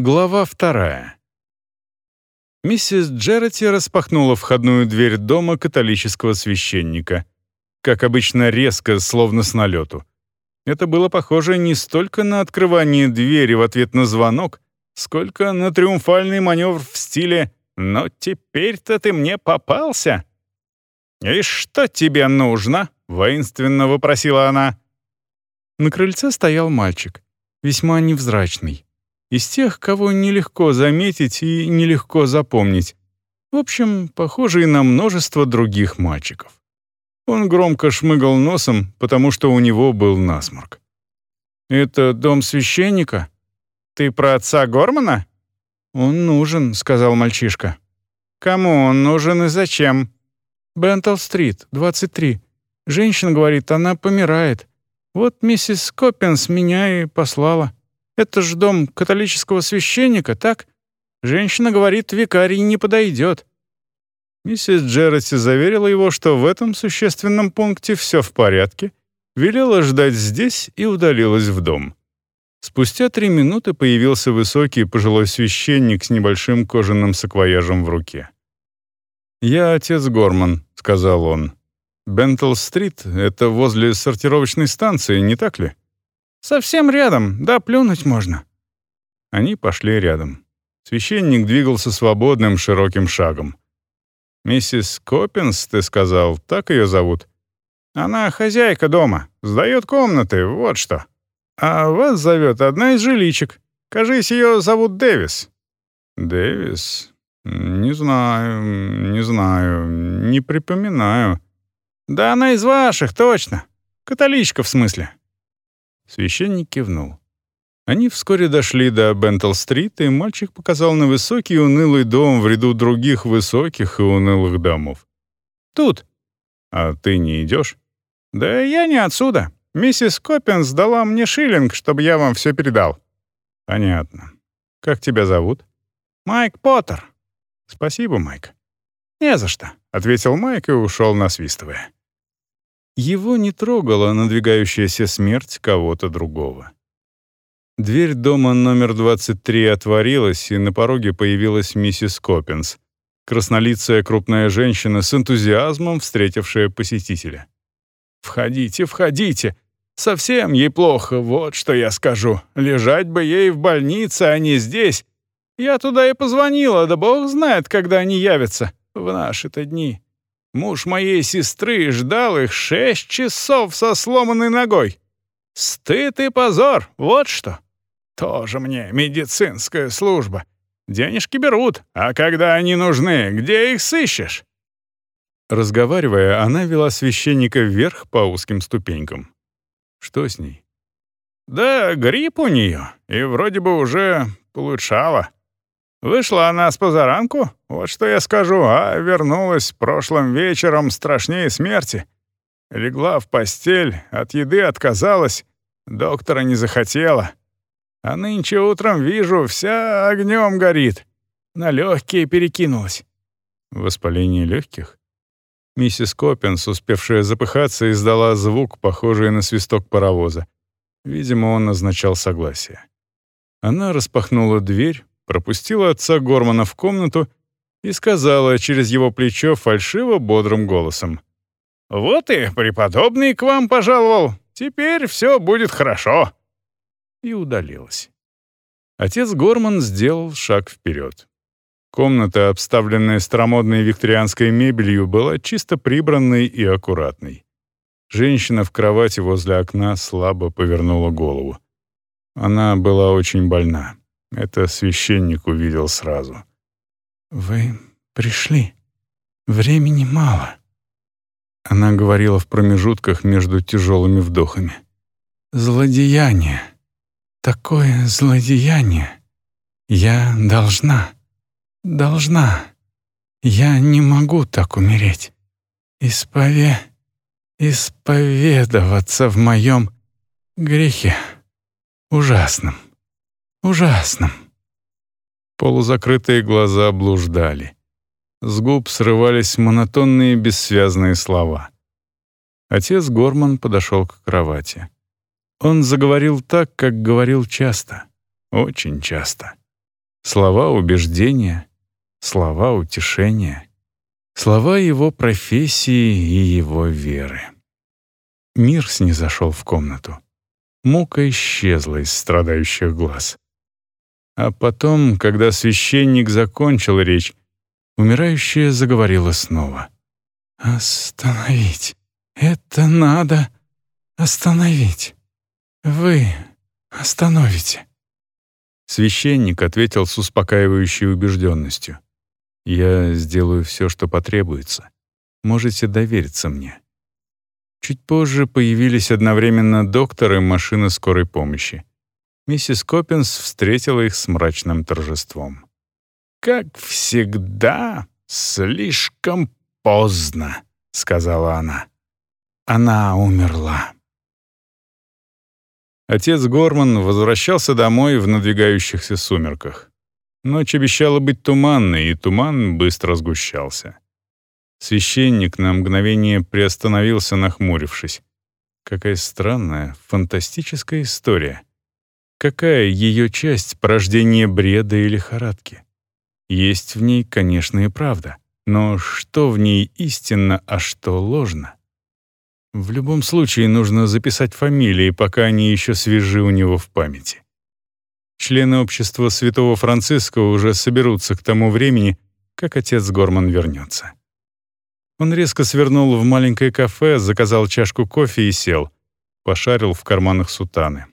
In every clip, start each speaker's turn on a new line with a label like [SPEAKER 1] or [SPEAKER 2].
[SPEAKER 1] Глава вторая. Миссис Джерати распахнула входную дверь дома католического священника. Как обычно, резко, словно с налету. Это было похоже не столько на открывание двери в ответ на звонок, сколько на триумфальный маневр в стиле «Но теперь-то ты мне попался!» «И что тебе нужно?» — воинственно вопросила она.
[SPEAKER 2] На крыльце стоял мальчик, весьма невзрачный из тех, кого нелегко заметить и нелегко запомнить. В общем, похожий на множество других мальчиков. Он громко шмыгал носом, потому что у него был насморк. «Это дом священника?
[SPEAKER 1] Ты про отца Гормана?»
[SPEAKER 2] «Он нужен», — сказал мальчишка.
[SPEAKER 1] «Кому он нужен и зачем?»
[SPEAKER 2] «Бентл-стрит, 23. Женщина говорит, она помирает. Вот миссис Коппинс меня и послала». Это ж дом католического священника, так? Женщина говорит, викарий не подойдет».
[SPEAKER 1] Миссис Джерати заверила его, что в этом существенном пункте все в порядке, велела ждать здесь и удалилась в дом. Спустя три минуты появился высокий пожилой священник с небольшим кожаным саквояжем в руке. «Я отец Горман», — сказал он. «Бентл-стрит — это возле сортировочной станции, не так ли?»
[SPEAKER 2] «Совсем рядом, да плюнуть можно».
[SPEAKER 1] Они пошли рядом. Священник двигался свободным широким шагом. «Миссис Коппинс, ты сказал, так ее зовут?» «Она хозяйка дома, сдает комнаты, вот что. А вас зовет одна из жиличек. Кажись, ее зовут Дэвис». «Дэвис? Не знаю, не знаю, не припоминаю».
[SPEAKER 2] «Да она из ваших, точно. Католичка, в смысле.
[SPEAKER 1] Священник кивнул. Они вскоре дошли до Бентл-стрит, и мальчик показал на высокий унылый дом в ряду других высоких и унылых домов.
[SPEAKER 2] «Тут».
[SPEAKER 1] «А ты не идешь?»
[SPEAKER 2] «Да я не отсюда. Миссис Коппинс дала мне шиллинг, чтобы я вам все передал».
[SPEAKER 1] «Понятно. Как тебя зовут?»
[SPEAKER 2] «Майк Поттер».
[SPEAKER 1] «Спасибо, Майк».
[SPEAKER 2] «Не за что», — ответил Майк и ушел, насвистывая.
[SPEAKER 1] Его не трогала надвигающаяся смерть кого-то другого. Дверь дома номер 23 отворилась, и на пороге появилась миссис Коппинс, краснолицая крупная женщина с энтузиазмом, встретившая посетителя.
[SPEAKER 2] «Входите, входите! Совсем ей плохо, вот что я скажу. Лежать бы ей в больнице, а не здесь. Я туда и позвонила, да бог знает, когда они явятся в наши-то дни. Муж моей сестры ждал их шесть часов со сломанной ногой. Стыд и позор, вот что. Тоже мне медицинская служба. Денежки берут, а когда они нужны, где их сыщешь?»
[SPEAKER 1] Разговаривая, она вела священника вверх по узким ступенькам. «Что с ней?»
[SPEAKER 2] «Да грипп у нее, и вроде бы уже получала. Вышла она с позаранку, вот что я скажу, а вернулась прошлым вечером страшнее смерти. Легла в постель, от еды отказалась, доктора не захотела. А нынче утром вижу, вся огнем горит. На легкие перекинулась.
[SPEAKER 1] Воспаление легких? Миссис Коппинс, успевшая запыхаться, издала звук, похожий на свисток паровоза. Видимо, он означал согласие. Она распахнула дверь, пропустила отца Гормана в комнату и сказала через его плечо фальшиво бодрым голосом.
[SPEAKER 2] «Вот и преподобный к вам пожаловал. Теперь все будет хорошо».
[SPEAKER 1] И удалилась. Отец Горман сделал шаг вперед. Комната, обставленная старомодной викторианской мебелью, была чисто прибранной и аккуратной. Женщина в кровати возле окна слабо повернула голову. Она была очень больна. Это священник увидел сразу.
[SPEAKER 2] «Вы пришли. Времени мало».
[SPEAKER 1] Она говорила в промежутках между тяжелыми вдохами.
[SPEAKER 2] «Злодеяние. Такое злодеяние. Я должна. Должна. Я не могу так умереть. Испове... Исповедоваться в моем грехе. Ужасном ужасном».
[SPEAKER 1] Полузакрытые глаза блуждали. С губ срывались монотонные бессвязные слова. Отец Горман подошел к кровати. Он заговорил так, как говорил часто, очень часто. Слова убеждения, слова утешения, слова его профессии и его веры. Мир снизошел в комнату. Мука исчезла из страдающих глаз. А потом, когда священник закончил речь, умирающая заговорила снова. «Остановить! Это надо остановить! Вы остановите!» Священник ответил с успокаивающей убежденностью. «Я сделаю все, что потребуется. Можете довериться мне». Чуть позже появились одновременно доктор и машина скорой помощи. Миссис Коппинс встретила их с мрачным торжеством.
[SPEAKER 2] «Как всегда, слишком поздно», — сказала она. «Она умерла».
[SPEAKER 1] Отец Горман возвращался домой в надвигающихся сумерках. Ночь обещала быть туманной, и туман быстро сгущался. Священник на мгновение приостановился, нахмурившись. Какая странная, фантастическая история. Какая ее часть порождение бреда или лихорадки? Есть в ней, конечно, и правда. Но что в ней истинно, а что ложно? В любом случае нужно записать фамилии, пока они еще свежи у него в памяти. Члены общества святого Франциска уже соберутся к тому времени, как отец Горман вернется. Он резко свернул в маленькое кафе, заказал чашку кофе и сел. Пошарил в карманах сутаны.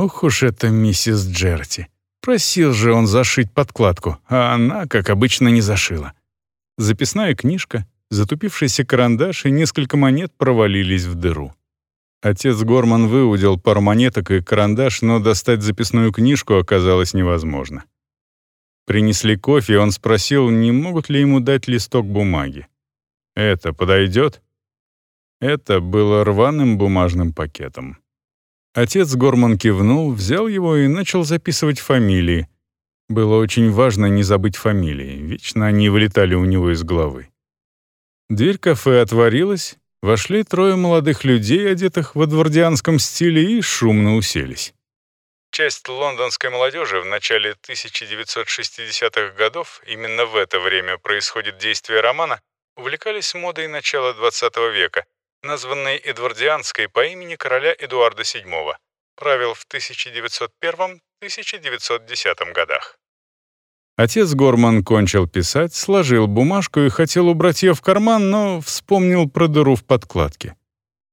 [SPEAKER 1] Ох уж это миссис Джерти. Просил же он зашить подкладку, а она, как обычно, не зашила. Записная книжка, затупившийся карандаш и несколько монет провалились в дыру. Отец Горман выудил пару монеток и карандаш, но достать записную книжку оказалось невозможно. Принесли кофе, и он спросил, не могут ли ему дать листок бумаги. «Это подойдет?» Это было рваным бумажным пакетом. Отец Горман кивнул, взял его и начал записывать фамилии. Было очень важно не забыть фамилии, вечно они вылетали у него из головы. Дверь кафе отворилась, вошли трое молодых людей, одетых в эдвардианском стиле, и шумно уселись. Часть лондонской молодежи в начале 1960-х годов, именно в это время происходит действие романа, увлекались модой начала XX века, названной Эдвардианской по имени короля Эдуарда VII, правил в 1901-1910 годах. Отец Горман кончил писать, сложил бумажку и хотел убрать ее в карман, но вспомнил про дыру в подкладке.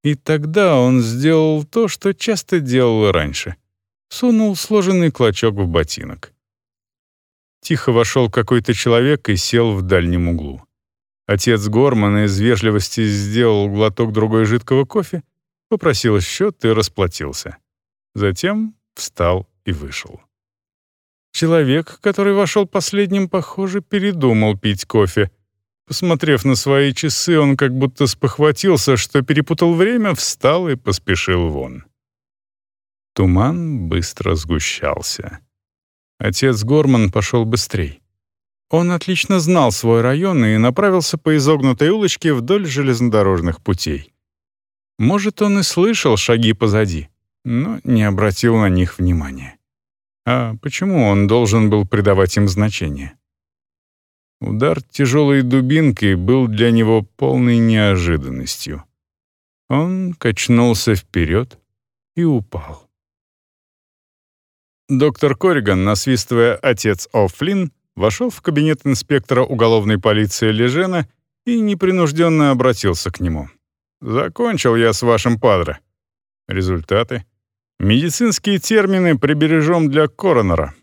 [SPEAKER 1] И тогда он сделал то, что часто делал раньше. Сунул сложенный клочок в ботинок. Тихо вошел какой-то человек и сел в дальнем углу. Отец Гормана из вежливости сделал глоток другой жидкого кофе, попросил счет и расплатился. Затем встал и вышел. Человек, который вошел последним, похоже, передумал пить кофе. Посмотрев на свои часы, он как будто спохватился, что перепутал время, встал и поспешил вон. Туман быстро сгущался. Отец Горман пошел быстрей. Он отлично знал свой район и направился по изогнутой улочке вдоль железнодорожных путей. Может, он и слышал шаги позади, но не обратил на них внимания. А почему он должен был придавать им значение? Удар тяжелой дубинкой был для него полной неожиданностью. Он качнулся вперед и упал. Доктор Корриган, насвистывая «Отец О'Флинн», вошел в кабинет инспектора уголовной полиции Лежена и непринужденно обратился к нему. «Закончил я с вашим падре». Результаты. Медицинские термины прибережем для коронера.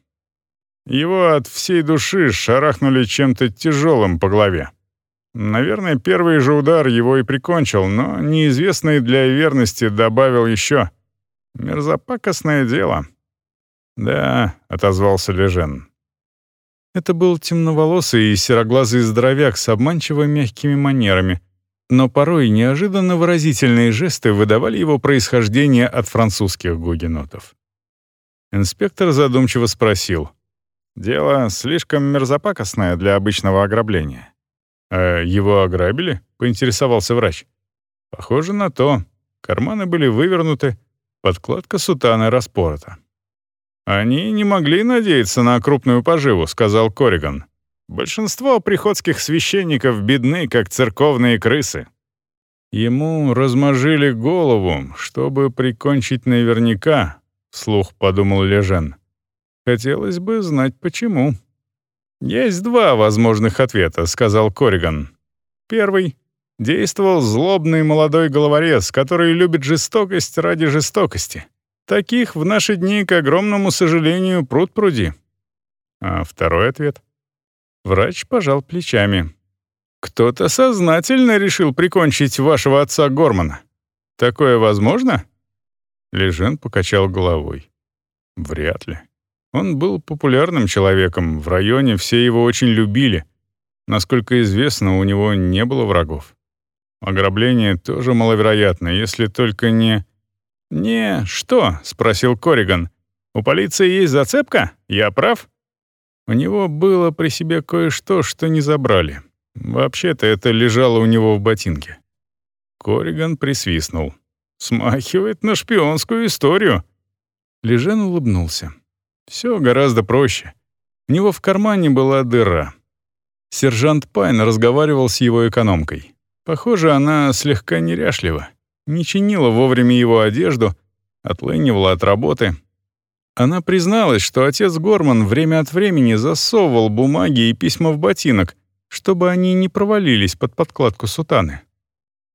[SPEAKER 1] Его от всей души шарахнули чем-то тяжелым по голове. Наверное, первый же удар его и прикончил, но неизвестный для верности добавил еще. Мерзопакостное дело. «Да», — отозвался Лежен, это был темноволосый и сероглазый здоровяк с обманчиво мягкими манерами, но порой неожиданно выразительные жесты выдавали его происхождение от французских гугенотов. Инспектор задумчиво спросил. «Дело слишком мерзопакостное для обычного ограбления». «А его ограбили?» — поинтересовался врач. «Похоже на то. Карманы были вывернуты, подкладка сутаны распорота». «Они не могли надеяться на крупную поживу», — сказал Кориган. «Большинство приходских священников бедны, как церковные крысы». Ему размажили голову, чтобы прикончить наверняка, — вслух подумал Лежен. Хотелось бы знать, почему. «Есть два возможных ответа», — сказал Кориган. «Первый. Действовал злобный молодой головорез, который любит жестокость ради жестокости. Таких в наши дни, к огромному сожалению, пруд пруди. А второй ответ. Врач пожал плечами. Кто-то сознательно решил прикончить вашего отца Гормана. Такое возможно? Лежен покачал головой. Вряд ли. Он был популярным человеком, в районе все его очень любили. Насколько известно, у него не было врагов. Ограбление тоже маловероятно, если только не... «Не, что?» — спросил Кориган. «У полиции есть зацепка? Я прав?» У него было при себе кое-что, что не забрали. Вообще-то это лежало у него в ботинке. Кориган присвистнул. «Смахивает на шпионскую историю». Лежен улыбнулся. Все гораздо проще. У него в кармане была дыра. Сержант Пайн разговаривал с его экономкой. Похоже, она слегка неряшлива не чинила вовремя его одежду, отлынивала от работы. Она призналась, что отец Горман время от времени засовывал бумаги и письма в ботинок, чтобы они не провалились под подкладку сутаны.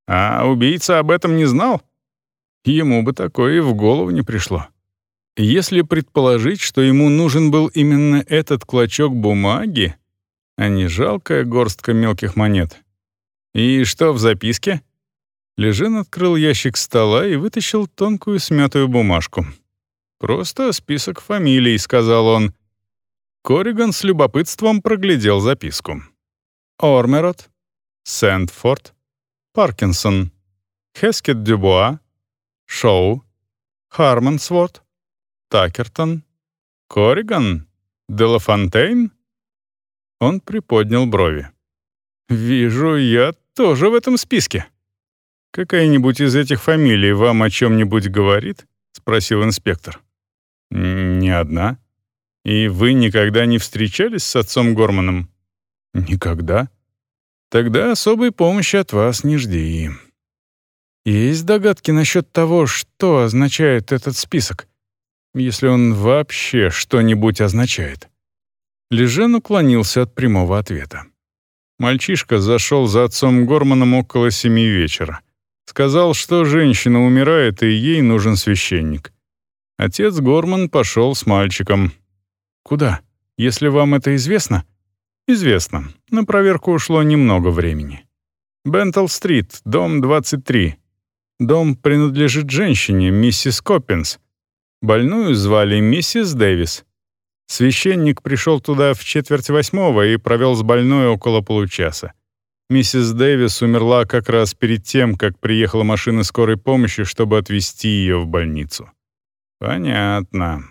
[SPEAKER 1] А убийца об этом не знал? Ему бы такое и в голову не пришло. Если предположить, что ему нужен был именно этот клочок бумаги, а не жалкая горстка мелких монет. И что в записке? Лежин открыл ящик стола и вытащил тонкую смятую бумажку. «Просто список фамилий», — сказал он. Кориган с любопытством проглядел записку. Ормерот, Сэндфорд, Паркинсон, Хескет Дюбуа, Шоу, Хармонсворт, Такертон, Кориган, Делафонтейн? Он приподнял брови. «Вижу, я тоже в этом списке». «Какая-нибудь из этих фамилий вам о чем-нибудь говорит?» — спросил инспектор. «Ни одна. И вы никогда не встречались с отцом Горманом?» «Никогда. Тогда особой помощи от вас не жди». «Есть догадки насчет того, что означает этот список? Если он вообще что-нибудь означает?» Лежен уклонился от прямого ответа. Мальчишка зашел за отцом Горманом около семи вечера. Сказал, что женщина умирает, и ей нужен священник. Отец Горман пошел с мальчиком. «Куда? Если вам это известно?» «Известно. На проверку ушло немного времени». «Бентл-стрит, дом 23. Дом принадлежит женщине, миссис Коппинс. Больную звали миссис Дэвис. Священник пришел туда в четверть восьмого и провел с больной около получаса. Миссис Дэвис умерла как раз перед тем, как приехала машина скорой помощи, чтобы отвезти ее в больницу. Понятно.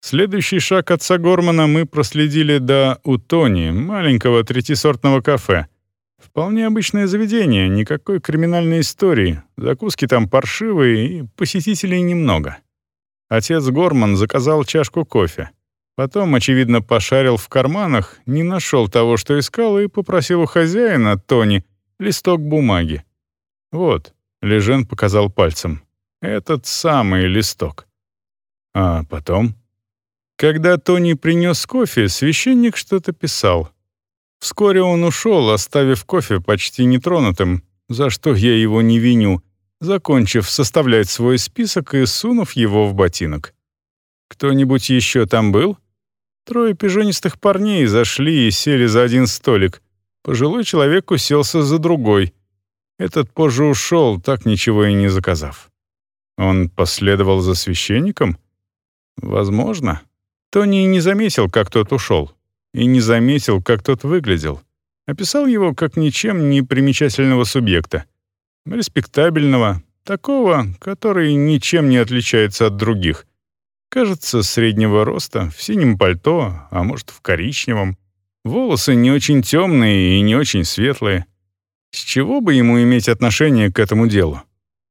[SPEAKER 1] Следующий шаг отца Гормана мы проследили до Утони, маленького третисортного кафе. Вполне обычное заведение, никакой криминальной истории, закуски там паршивые и посетителей немного. Отец Горман заказал чашку кофе. Потом, очевидно, пошарил в карманах, не нашел того, что искал, и попросил у хозяина, Тони, листок бумаги. «Вот», — Лежен показал пальцем, — «этот самый листок». А потом? Когда Тони принес кофе, священник что-то писал. Вскоре он ушел, оставив кофе почти нетронутым, за что я его не виню, закончив составлять свой список и сунув его в ботинок. «Кто-нибудь еще там был?» Трое пижонистых парней зашли и сели за один столик. Пожилой человек уселся за другой. Этот позже ушел, так ничего и не заказав. Он последовал за священником? Возможно. Тони не заметил, как тот ушел. И не заметил, как тот выглядел. Описал его как ничем не примечательного субъекта. Респектабельного, такого, который ничем не отличается от других. Кажется, среднего роста, в синем пальто, а может, в коричневом. Волосы не очень темные и не очень светлые. С чего бы ему иметь отношение к этому делу?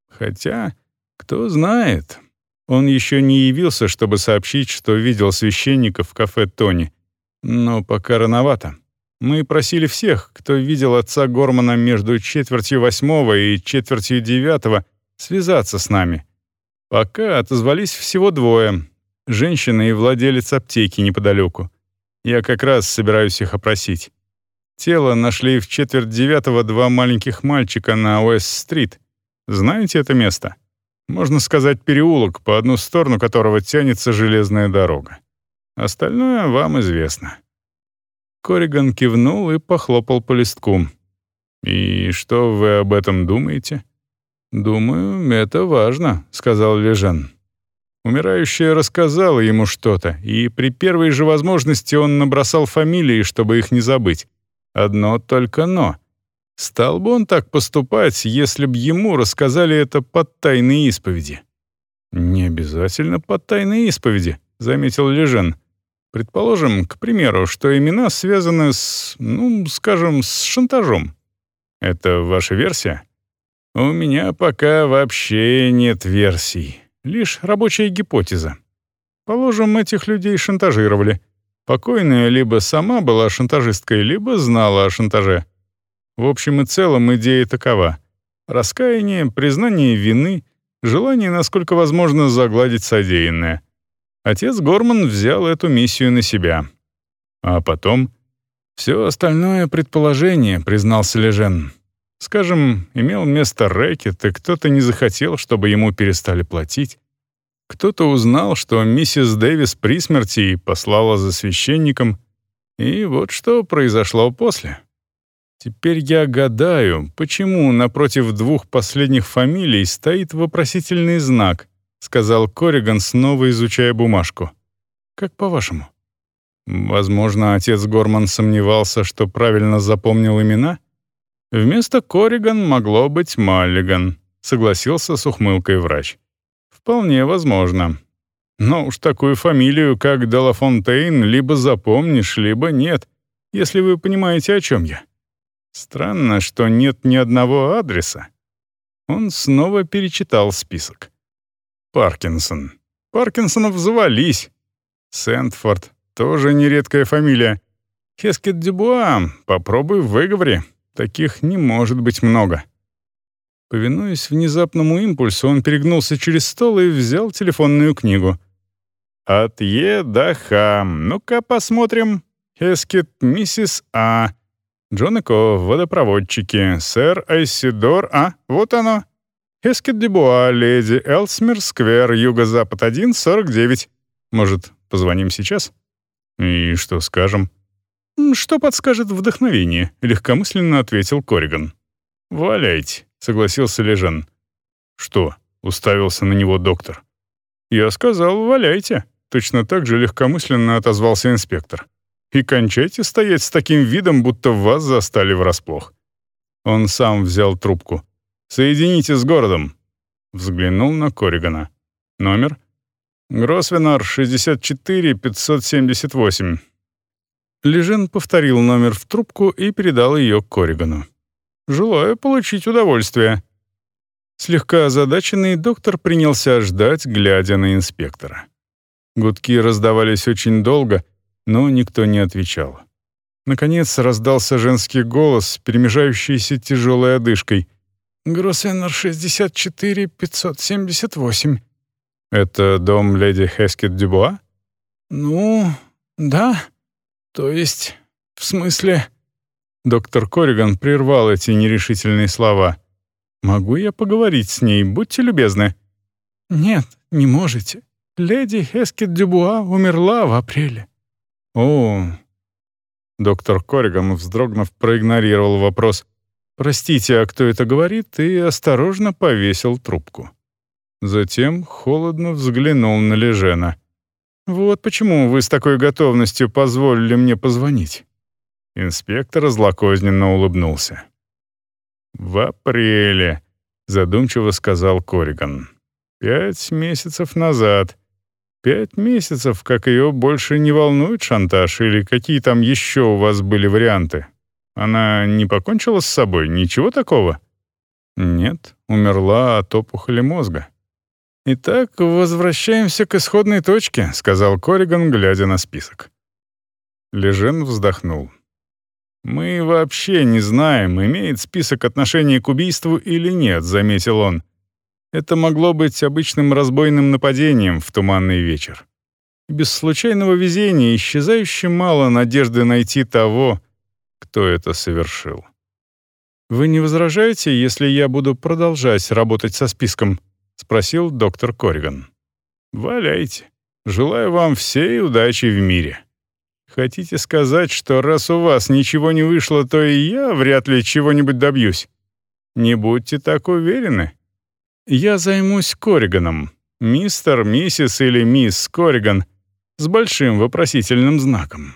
[SPEAKER 1] Хотя, кто знает. Он еще не явился, чтобы сообщить, что видел священника в кафе Тони. Но пока рановато. Мы просили всех, кто видел отца Гормана между четвертью восьмого и четвертью девятого, связаться с нами. Пока отозвались всего двое — женщина и владелец аптеки неподалеку. Я как раз собираюсь их опросить. Тело нашли в четверть девятого два маленьких мальчика на Уэст-стрит. Знаете это место? Можно сказать, переулок, по одну сторону которого тянется железная дорога. Остальное вам известно». Кориган кивнул и похлопал по листку. «И что вы об этом думаете?» «Думаю, это важно», — сказал Лежан. Умирающая рассказала ему что-то, и при первой же возможности он набросал фамилии, чтобы их не забыть. Одно только «но». Стал бы он так поступать, если б ему рассказали это под тайной исповеди? «Не обязательно под тайной исповеди», — заметил Лежен. «Предположим, к примеру, что имена связаны с, ну, скажем, с шантажом. Это ваша версия?» «У меня пока вообще нет версий, лишь рабочая гипотеза. Положим, этих людей шантажировали. Покойная либо сама была шантажисткой, либо знала о шантаже. В общем и целом идея такова. Раскаяние, признание вины, желание, насколько возможно, загладить содеянное. Отец Горман взял эту миссию на себя. А потом... Все остальное предположение, признался Лежен. Скажем, имел место рэкет, и кто-то не захотел, чтобы ему перестали платить. Кто-то узнал, что миссис Дэвис при смерти и послала за священником. И вот что произошло после. Теперь я гадаю, почему напротив двух последних фамилий стоит вопросительный знак, сказал Кориган, снова изучая бумажку. Как по-вашему? Возможно, отец Горман сомневался, что правильно запомнил имена? Вместо Кориган могло быть Маллиган, согласился с ухмылкой врач. Вполне возможно. Но уж такую фамилию, как Делафонтейн, либо запомнишь, либо нет, если вы понимаете, о чем я. Странно, что нет ни одного адреса. Он снова перечитал список. Паркинсон. Паркинсонов завались. Сэндфорд. Тоже нередкая фамилия. Хескет Дюбуа. Попробуй в выговоре. Таких не может быть много. Повинуясь внезапному импульсу, он перегнулся через стол и взял телефонную книгу. «От Е до Х. Ну-ка посмотрим. Хескет, миссис А. Джон водопроводчики, сэр Айсидор, а, вот оно. Эскет Дебуа, леди Элсмир, сквер, юго-запад 1, 49. Может, позвоним сейчас? И что скажем? Что подскажет вдохновение, легкомысленно ответил Кориган. Валяйте, согласился Лежан. Что? уставился на него доктор. Я сказал, валяйте. Точно так же легкомысленно отозвался инспектор и кончайте стоять с таким видом, будто вас застали врасплох». Он сам взял трубку. «Соедините с городом». Взглянул на Коригана. «Номер?» «Гросвенор, 64-578». Лежен повторил номер в трубку и передал ее Коригану. «Желаю получить удовольствие». Слегка озадаченный доктор принялся ждать, глядя на инспектора. Гудки раздавались очень долго — но никто не отвечал. Наконец раздался женский голос, перемежающийся тяжелой одышкой. «Гроссеннер 64 578». «Это дом леди Хескет Дюбуа?» «Ну, да. То есть, в смысле...» Доктор Кориган прервал эти нерешительные слова. «Могу я поговорить с ней? Будьте любезны». «Нет, не можете. Леди Хескет Дюбуа умерла в апреле». «О...» Доктор Корриган, вздрогнув, проигнорировал вопрос. «Простите, а кто это говорит?» и осторожно повесил трубку. Затем холодно взглянул на Лежена. «Вот почему вы с такой готовностью позволили мне позвонить?» Инспектор злокозненно улыбнулся. «В апреле», — задумчиво сказал Корриган. «Пять месяцев назад. Пять месяцев, как ее больше не волнует шантаж, или какие там еще у вас были варианты? Она не покончила с собой? Ничего такого? Нет, умерла от опухоли мозга.
[SPEAKER 2] «Итак, возвращаемся к исходной точке», — сказал Кориган, глядя на список.
[SPEAKER 1] Лежен вздохнул. «Мы вообще не знаем, имеет список отношений к убийству или нет», — заметил он. «Это могло быть обычным разбойным нападением в туманный вечер. Без случайного везения исчезающе мало надежды найти того, кто это совершил».
[SPEAKER 2] «Вы не возражаете, если я буду продолжать работать со списком?» — спросил доктор Кориган.
[SPEAKER 1] «Валяйте. Желаю вам всей удачи в мире. Хотите сказать, что раз у вас ничего не вышло, то и я вряд ли чего-нибудь добьюсь? Не будьте так уверены. Я займусь Кориганом. Мистер, миссис или мисс Кориган с большим вопросительным знаком».